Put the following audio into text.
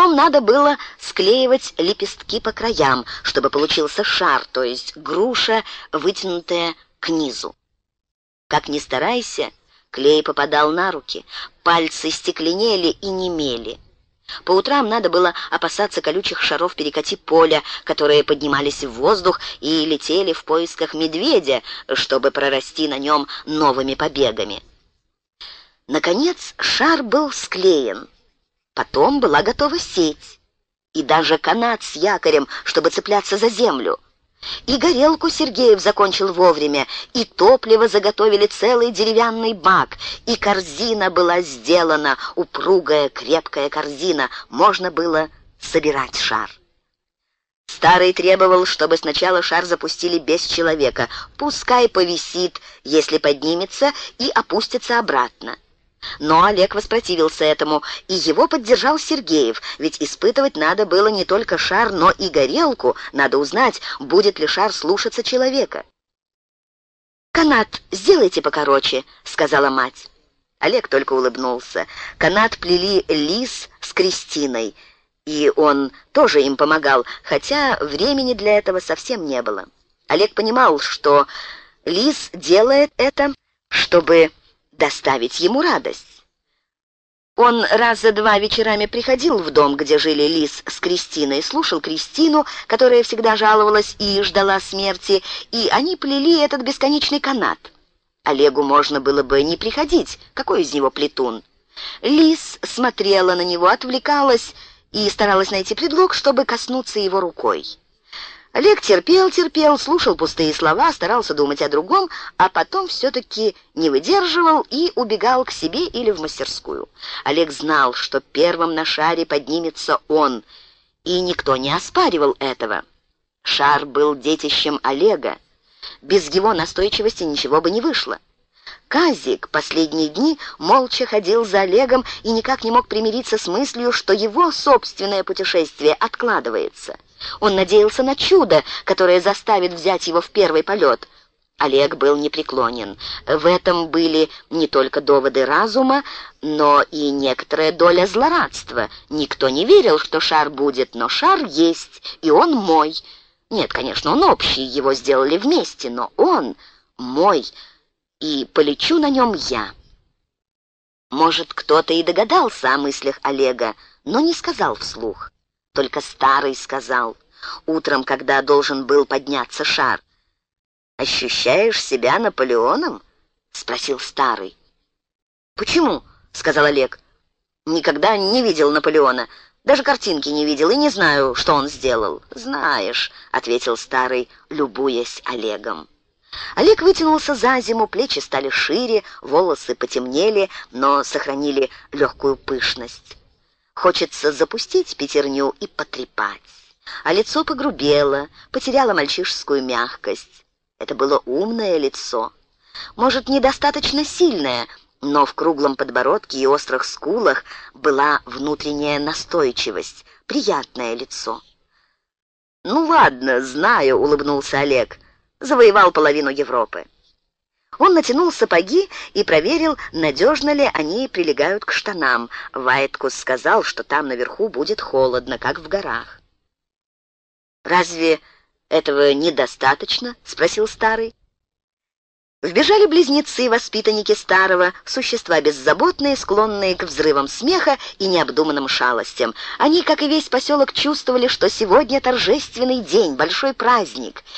Потом надо было склеивать лепестки по краям, чтобы получился шар, то есть груша, вытянутая к низу. Как ни старайся, клей попадал на руки, пальцы стекленели и немели. По утрам надо было опасаться колючих шаров перекати поля, которые поднимались в воздух и летели в поисках медведя, чтобы прорасти на нем новыми побегами. Наконец шар был склеен. Потом была готова сеть и даже канат с якорем, чтобы цепляться за землю. И горелку Сергеев закончил вовремя, и топливо заготовили целый деревянный бак, и корзина была сделана, упругая, крепкая корзина, можно было собирать шар. Старый требовал, чтобы сначала шар запустили без человека, пускай повисит, если поднимется, и опустится обратно. Но Олег воспротивился этому, и его поддержал Сергеев, ведь испытывать надо было не только шар, но и горелку, надо узнать, будет ли шар слушаться человека. «Канат сделайте покороче», — сказала мать. Олег только улыбнулся. Канат плели Лис с Кристиной, и он тоже им помогал, хотя времени для этого совсем не было. Олег понимал, что Лис делает это, чтобы доставить ему радость. Он раз за два вечерами приходил в дом, где жили Лис с Кристиной, слушал Кристину, которая всегда жаловалась и ждала смерти, и они плели этот бесконечный канат. Олегу можно было бы не приходить, какой из него плетун. Лис смотрела на него, отвлекалась и старалась найти предлог, чтобы коснуться его рукой. Олег терпел, терпел, слушал пустые слова, старался думать о другом, а потом все-таки не выдерживал и убегал к себе или в мастерскую. Олег знал, что первым на шаре поднимется он, и никто не оспаривал этого. Шар был детищем Олега. Без его настойчивости ничего бы не вышло. Казик последние дни молча ходил за Олегом и никак не мог примириться с мыслью, что его собственное путешествие откладывается. Он надеялся на чудо, которое заставит взять его в первый полет. Олег был непреклонен. В этом были не только доводы разума, но и некоторая доля злорадства. Никто не верил, что шар будет, но шар есть, и он мой. Нет, конечно, он общий, его сделали вместе, но он мой, и полечу на нем я. Может, кто-то и догадался о мыслях Олега, но не сказал вслух. Только старый сказал, утром, когда должен был подняться шар. «Ощущаешь себя Наполеоном?» — спросил старый. «Почему?» — сказал Олег. «Никогда не видел Наполеона, даже картинки не видел и не знаю, что он сделал». «Знаешь», — ответил старый, любуясь Олегом. Олег вытянулся за зиму, плечи стали шире, волосы потемнели, но сохранили легкую пышность. Хочется запустить пятерню и потрепать. А лицо погрубело, потеряло мальчишескую мягкость. Это было умное лицо. Может, недостаточно сильное, но в круглом подбородке и острых скулах была внутренняя настойчивость, приятное лицо. «Ну ладно, знаю», — улыбнулся Олег. «Завоевал половину Европы». Он натянул сапоги и проверил, надежно ли они прилегают к штанам. Вайткус сказал, что там наверху будет холодно, как в горах. «Разве этого недостаточно?» — спросил старый. Вбежали близнецы, воспитанники старого, существа беззаботные, склонные к взрывам смеха и необдуманным шалостям. Они, как и весь поселок, чувствовали, что сегодня торжественный день, большой праздник —